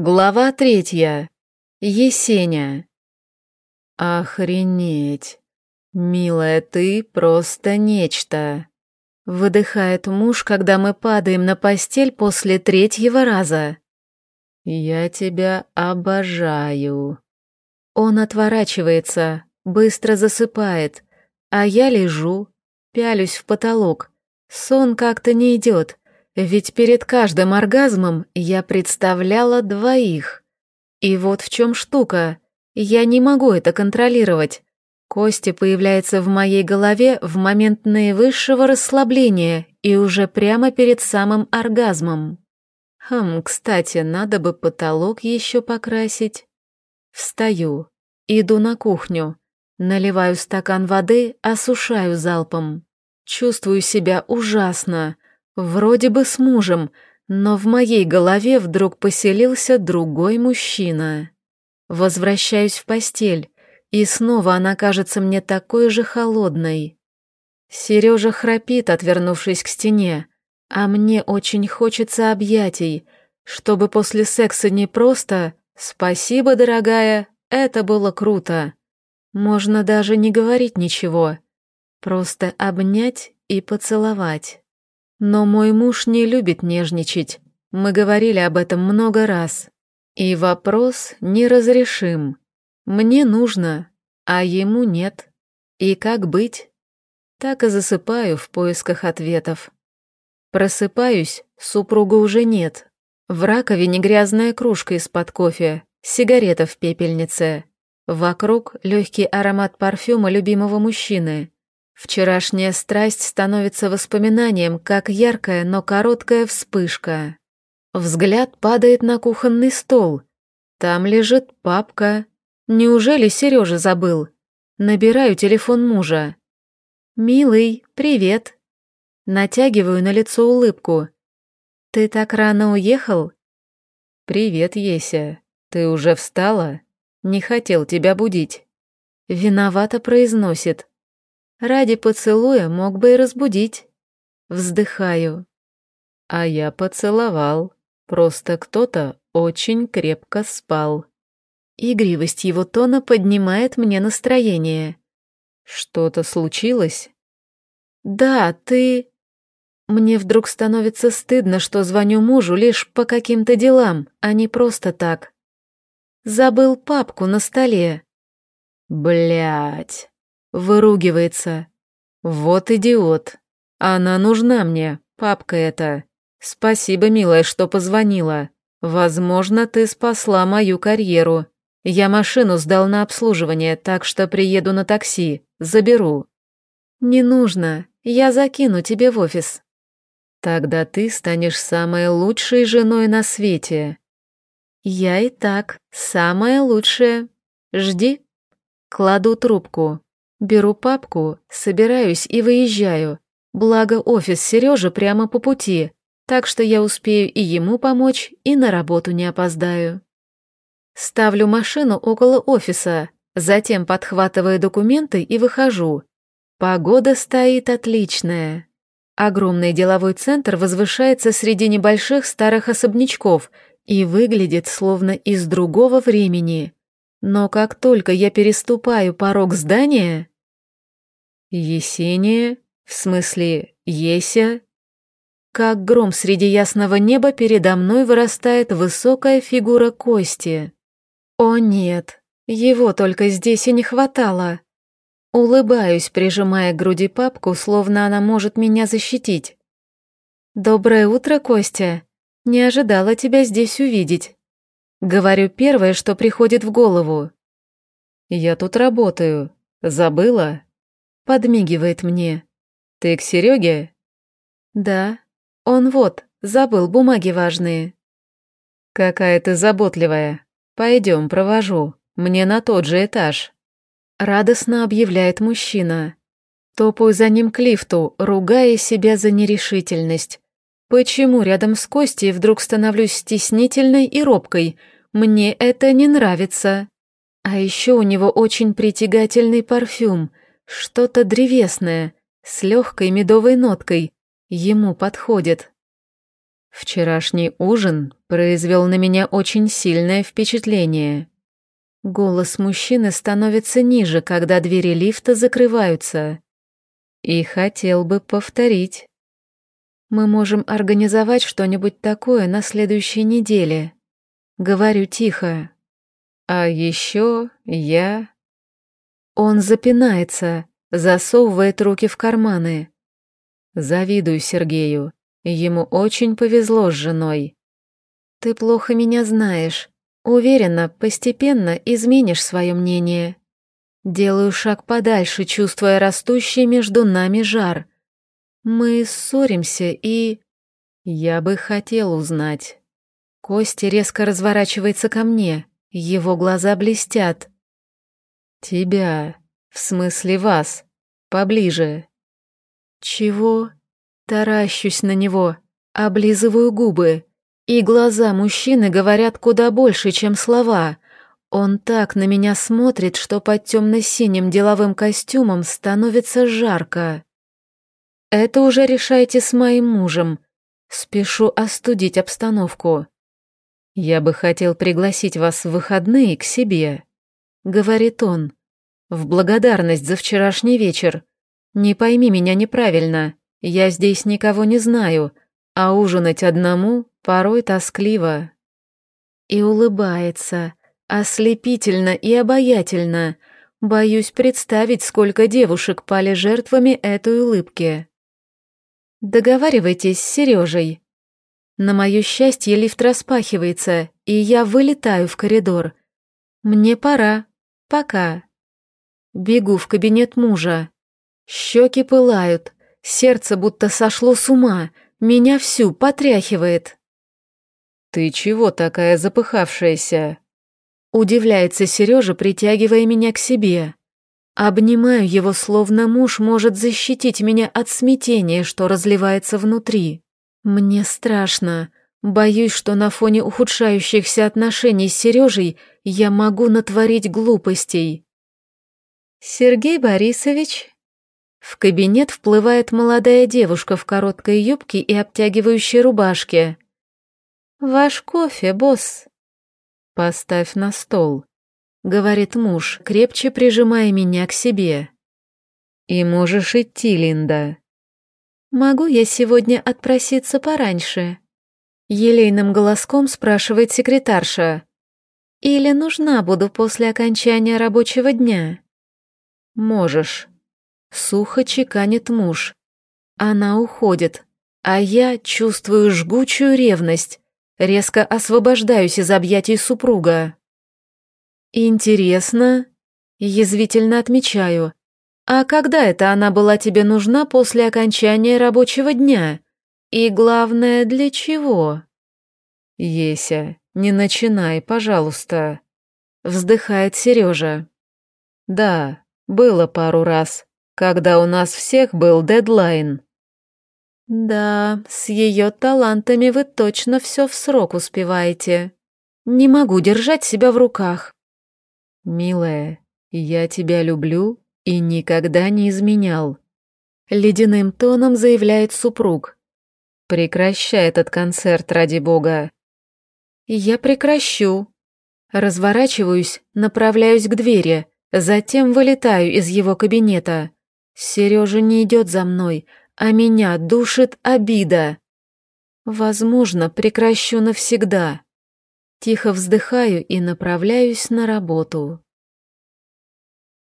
Глава третья. Есеня. Охренеть. Милая, ты просто нечто. Выдыхает муж, когда мы падаем на постель после третьего раза. Я тебя обожаю. Он отворачивается, быстро засыпает, а я лежу, пялюсь в потолок. Сон как-то не идет. Ведь перед каждым оргазмом я представляла двоих. И вот в чем штука. Я не могу это контролировать. Костя появляется в моей голове в момент наивысшего расслабления и уже прямо перед самым оргазмом. Хм, кстати, надо бы потолок еще покрасить. Встаю, иду на кухню, наливаю стакан воды, осушаю залпом. Чувствую себя ужасно, Вроде бы с мужем, но в моей голове вдруг поселился другой мужчина. Возвращаюсь в постель, и снова она кажется мне такой же холодной. Сережа храпит, отвернувшись к стене, а мне очень хочется объятий, чтобы после секса не просто «Спасибо, дорогая, это было круто». Можно даже не говорить ничего, просто обнять и поцеловать. Но мой муж не любит нежничать. Мы говорили об этом много раз. И вопрос неразрешим. Мне нужно, а ему нет. И как быть? Так и засыпаю в поисках ответов. Просыпаюсь, супруга уже нет. В раковине грязная кружка из-под кофе, сигарета в пепельнице. Вокруг легкий аромат парфюма любимого мужчины. Вчерашняя страсть становится воспоминанием, как яркая, но короткая вспышка. Взгляд падает на кухонный стол. Там лежит папка. Неужели Сережа забыл? Набираю телефон мужа. «Милый, привет». Натягиваю на лицо улыбку. «Ты так рано уехал?» «Привет, Еся. Ты уже встала? Не хотел тебя будить». Виновато произносит. Ради поцелуя мог бы и разбудить. Вздыхаю. А я поцеловал. Просто кто-то очень крепко спал. Игривость его тона поднимает мне настроение. Что-то случилось? Да, ты... Мне вдруг становится стыдно, что звоню мужу лишь по каким-то делам, а не просто так. Забыл папку на столе. Блять. Выругивается. Вот идиот. Она нужна мне, папка эта. Спасибо, милая, что позвонила. Возможно, ты спасла мою карьеру. Я машину сдал на обслуживание, так что приеду на такси. Заберу. Не нужно. Я закину тебе в офис. Тогда ты станешь самой лучшей женой на свете. Я и так самая лучшая. Жди. Кладу трубку. Беру папку, собираюсь и выезжаю. Благо офис Сережи прямо по пути, так что я успею и ему помочь, и на работу не опоздаю. Ставлю машину около офиса, затем подхватываю документы и выхожу. Погода стоит отличная. Огромный деловой центр возвышается среди небольших старых особнячков и выглядит словно из другого времени. Но как только я переступаю порог здания... Есения, в смысле Еся, как гром среди ясного неба передо мной вырастает высокая фигура Кости. О нет, его только здесь и не хватало. Улыбаюсь, прижимая к груди папку, словно она может меня защитить. «Доброе утро, Костя. Не ожидала тебя здесь увидеть». Говорю первое, что приходит в голову. «Я тут работаю. Забыла?» Подмигивает мне. «Ты к Сереге?» «Да. Он вот, забыл бумаги важные». «Какая ты заботливая. Пойдем, провожу. Мне на тот же этаж». Радостно объявляет мужчина. Топаю за ним к лифту, ругая себя за нерешительность. Почему рядом с Костей вдруг становлюсь стеснительной и робкой? Мне это не нравится. А еще у него очень притягательный парфюм, что-то древесное, с легкой медовой ноткой. Ему подходит. Вчерашний ужин произвел на меня очень сильное впечатление. Голос мужчины становится ниже, когда двери лифта закрываются. И хотел бы повторить. Мы можем организовать что-нибудь такое на следующей неделе. Говорю тихо. А еще я... Он запинается, засовывает руки в карманы. Завидую Сергею. Ему очень повезло с женой. Ты плохо меня знаешь. Уверена, постепенно изменишь свое мнение. Делаю шаг подальше, чувствуя растущий между нами жар. Мы ссоримся и... Я бы хотел узнать. Костя резко разворачивается ко мне. Его глаза блестят. Тебя. В смысле вас. Поближе. Чего? Таращусь на него, облизываю губы. И глаза мужчины говорят куда больше, чем слова. Он так на меня смотрит, что под темно-синим деловым костюмом становится жарко. Это уже решайте с моим мужем. Спешу остудить обстановку. Я бы хотел пригласить вас в выходные к себе, говорит он. В благодарность за вчерашний вечер. Не пойми меня неправильно. Я здесь никого не знаю, а ужинать одному порой тоскливо. И улыбается, ослепительно и обаятельно. Боюсь представить, сколько девушек пали жертвами этой улыбки. Договаривайтесь с Сережей. На мое счастье лифт распахивается, и я вылетаю в коридор. Мне пора. Пока. Бегу в кабинет мужа. Щеки пылают, сердце будто сошло с ума, меня всю потряхивает. «Ты чего такая запыхавшаяся?» Удивляется Сережа, притягивая меня к себе. Обнимаю его, словно муж может защитить меня от смятения, что разливается внутри. Мне страшно. Боюсь, что на фоне ухудшающихся отношений с Сережей я могу натворить глупостей. «Сергей Борисович?» В кабинет вплывает молодая девушка в короткой юбке и обтягивающей рубашке. «Ваш кофе, босс». «Поставь на стол», — говорит муж, крепче прижимая меня к себе. «И можешь идти, Линда». «Могу я сегодня отпроситься пораньше?» Елейным голоском спрашивает секретарша. «Или нужна буду после окончания рабочего дня?» «Можешь», — сухо чеканит муж. Она уходит, а я чувствую жгучую ревность, резко освобождаюсь из объятий супруга. «Интересно», — язвительно отмечаю, «а когда это она была тебе нужна после окончания рабочего дня? И главное, для чего?» «Еся, не начинай, пожалуйста», — вздыхает Сережа. «Да, было пару раз, когда у нас всех был дедлайн». «Да, с ее талантами вы точно все в срок успеваете. Не могу держать себя в руках». «Милая, я тебя люблю и никогда не изменял», — ледяным тоном заявляет супруг. «Прекращай этот концерт, ради бога». «Я прекращу». Разворачиваюсь, направляюсь к двери, затем вылетаю из его кабинета. Сережа не идет за мной, а меня душит обида. Возможно, прекращу навсегда. Тихо вздыхаю и направляюсь на работу.